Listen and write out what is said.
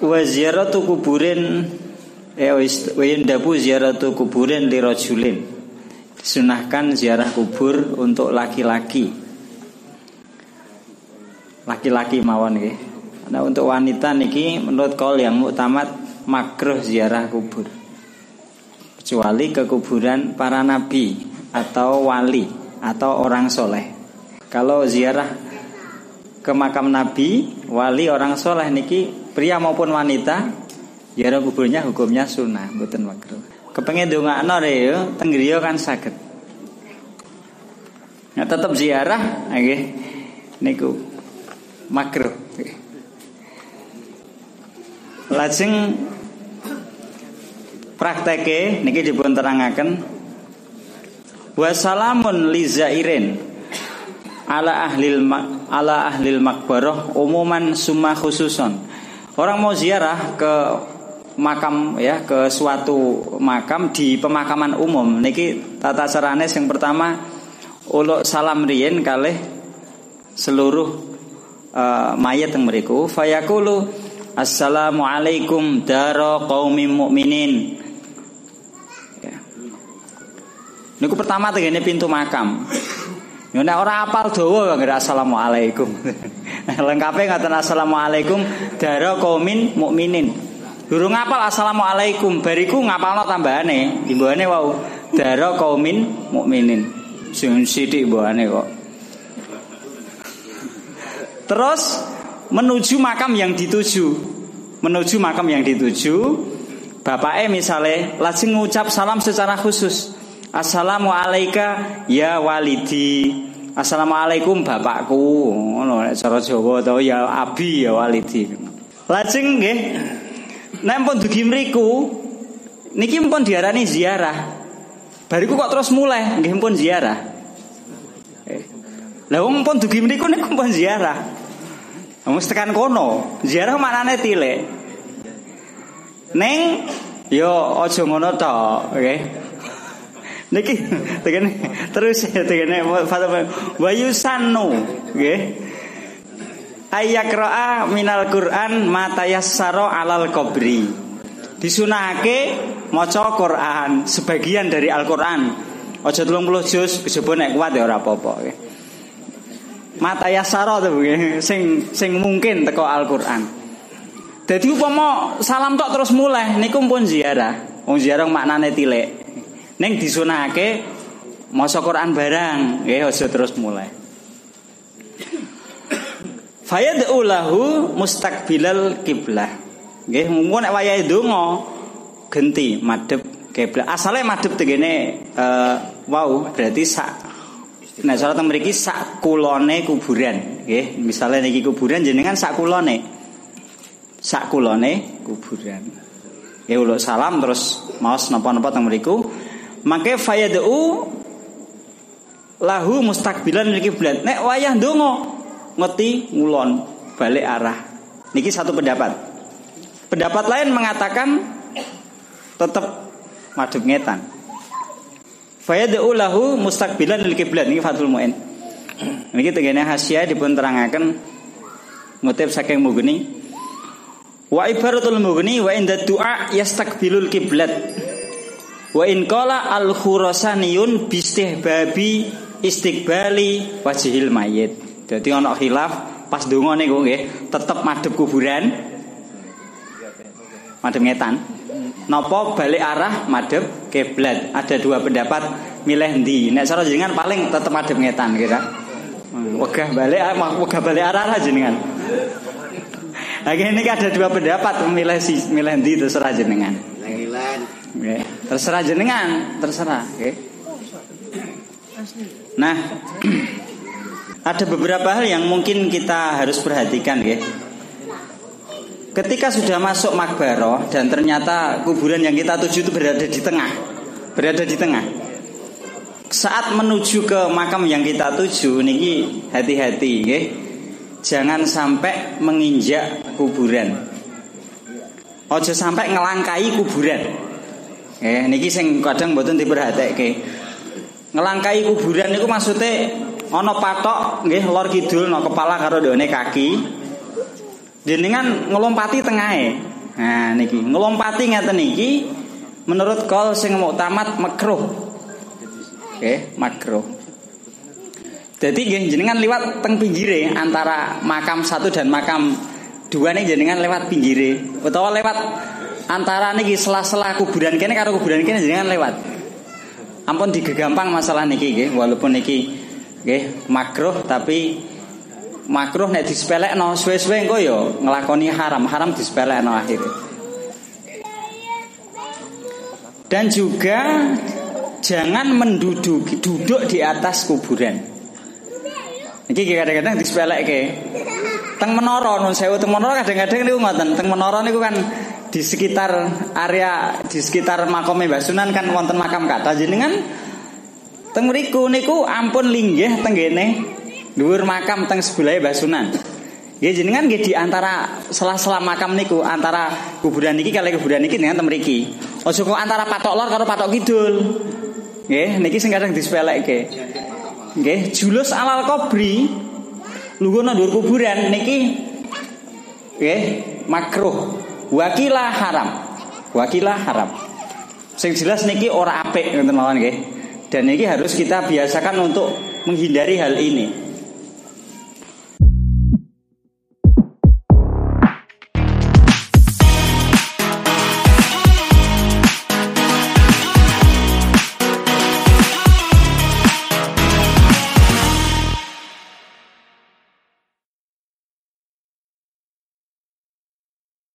wa ziyaratu kuburin eh wa yandabu ziyaratu kuburin li rajulin. Disunahkan ziarah kubur untuk laki-laki. Laki-laki mawon nggih. Nah untuk wanita niki menurut kol yang muktamad makruh ziarah kubur. Kecuali ke kuburan para nabi atau wali atau orang soleh. Kalau ziarah ke makam nabi wali orang soleh niki pria maupun wanita Ziarah kuburnya hukumnya sunnah, bukan makruh. Kepengen dongakno ya, tenggriya kan sakit. Nah, tetap ziarah nggih niku makruh. Lajeng prakteke niki dipun terangaken wasalamun li zairin ala ahlil ala ahlil makbarah umuman summa khususon. Orang mau ziarah ke makam ya ke suatu makam di pemakaman umum niki tata carane yang pertama uluk salam riyen kalih seluruh uh, mayat yang meriku fayakulu assalamualaikum daro qaumim mukminin ya. niku pertama tegene pintu makam Ya nek ora apal dawa ngira assalamualaikum. Lengkape ngaten assalamualaikum daro qaumin mukminin. Durung ngapal assalamualaikum, bariku ngapalno tambahane, imbane wau daro kaumin mukminin. Sing sithik mbane kok. Terus menuju makam yang dituju. Menuju makam yang dituju, bapaknya misalnya lajeng ngucap salam secara khusus. Assalamualaikum ya walidi. Assalamualaikum bapakku. Ngono nek cara Jawa to ya abi ya walidi. Lajeng nggih Nek pun dugi mriku niki pun diarani ziarah. Bariku kok terus mulai nggih pun ziarah. Eh. Lah wong pun dugi mriku niku pun ziarah. Wong tekan kono, ziarah maknane tilik. Neng yo aja ngono tok, nggih. Niki tegene terus tegene wa yusannu nggih. Ayakroa minal Quran matayassaro alal kubri disunahake maca Quran sebagian dari Al Quran aja 30 juz kejaba nek kuat ya ora apa-apa matayassaro to sing sing mungkin teko Al Quran jadi upama salam tok terus mulai niku pun ziarah. Wong ziarah maknane tilik ning disunahake maca Quran barang nggih aja terus mulai Fayad'u lahu mustakbilal kiblah. Nggih, mungkin nek wayahe donga genti madhep kiblah. Asale madhep tegene uh, wow berarti sak Nah, salat mriki sak kulone kuburan, nggih. Misale niki kuburan jenengan sak kulone. Sak kulone kuburan. Ya ulo salam terus maos napa-napa teng mriku. Mangke fayad'u lahu mustakbilan mriki kiblat. Nek wayah donga ngeti ngulon balik arah. Niki satu pendapat. Pendapat lain mengatakan tetap madhep ngetan. Fayad'u lahu mustaqbilan lil kiblat niki Fathul Muin. Niki tegene hasyiah dipun terangaken motif saking mugni. Wa ibaratul mugni wa inda du'a yastaqbilul kiblat. Wa in qala al khurasaniyun bistihbabi istiqbali wajhil mayit. Jadi ono khilaf pas donga niku nggih tetep madhep kuburan. Madhep ngetan. Napa balik arah madhep kiblat. Ada dua pendapat milih ndi. Nek cara jenengan paling tetep madhep ngetan kira. Hmm, wegah balik ah, wegah balik arah lah jenengan. Nah ini ada dua pendapat memilih si milih ndi terserah jenengan. Nggih, terserah jenengan, terserah, nggih. Nah, ada beberapa hal yang mungkin kita harus perhatikan ya. Ketika sudah masuk makbaro dan ternyata kuburan yang kita tuju itu berada di tengah, berada di tengah. Saat menuju ke makam yang kita tuju, niki hati-hati, ya. Jangan sampai menginjak kuburan. Ojo sampai ngelangkai kuburan. Eh, niki sing kadang mboten diperhatekake. Ngelangkai kuburan niku maksudnya ana patok nggih lor kidul no kepala karo dene kaki. jenengan ngelompati tengahe. Nah niki ngelompati ngeten niki menurut kol sing tamat makruh. Oke, makruh. Jadi nggih jenengan lewat teng pinggire antara makam satu dan makam dua nih jenengan lewat pinggire utawa lewat antara niki sela-sela kuburan kene karo kuburan kene jenengan lewat. Ampun digegampang masalah niki nggih walaupun niki nggih makruh tapi makruh nek disepelekno suwe-suwe engko ya nglakoni haram, haram disepelekno akhirnya. Dan juga jangan menduduki duduk di atas kuburan. Iki kadang-kadang disepelekke. Teng menara nun sewu teng menara kadang-kadang niku ngoten. Teng menara niku kan di sekitar area di sekitar makam Mbah Sunan kan wonten makam kata jenengan teng mriku niku ampun linggih teng kene dhuwur makam teng sebelah Mbah Sunan. Ya jenengan nggih di antara sela-sela makam niku antara kuburan niki kali kuburan niki dengan teng mriki. Ojo kok antara patok lor karo patok kidul. Nggih niki sing kadang disepelekke. Nggih, julus alal kubri lugu nang kuburan niki nggih makruh. Wakilah haram. Wakilah haram. Sing jelas niki ora apik ngoten mawon nggih. Dan niki harus kita biasakan untuk menghindari hal ini.